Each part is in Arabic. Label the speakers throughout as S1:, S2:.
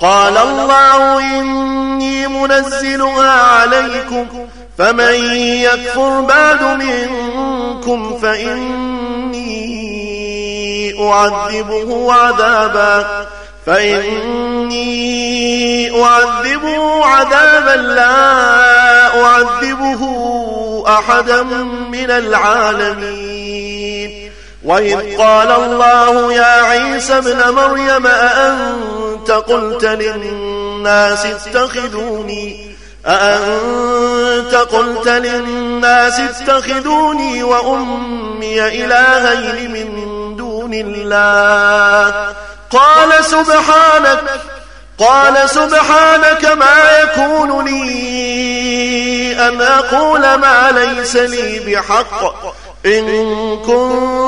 S1: قال الله إني منزلها عليكم فمن يكفر بعد منكم فإني أعذبه عذابا فإني أعذبه عذابا لا أعذبه أحدا من العالمين. وإذ قال الله يا عيسى ابن مريم أأنت قلت للناس اتخذوني أأنت قلت للناس اتخذوني وأمي إلهين من دون الله قال سبحانك قال سبحانك ما يكون لي أن أقول ما ليس لي بحق إن كنت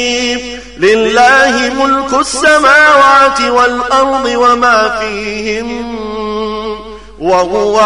S1: لله ملك السماوات والأرض وما فيهم وهو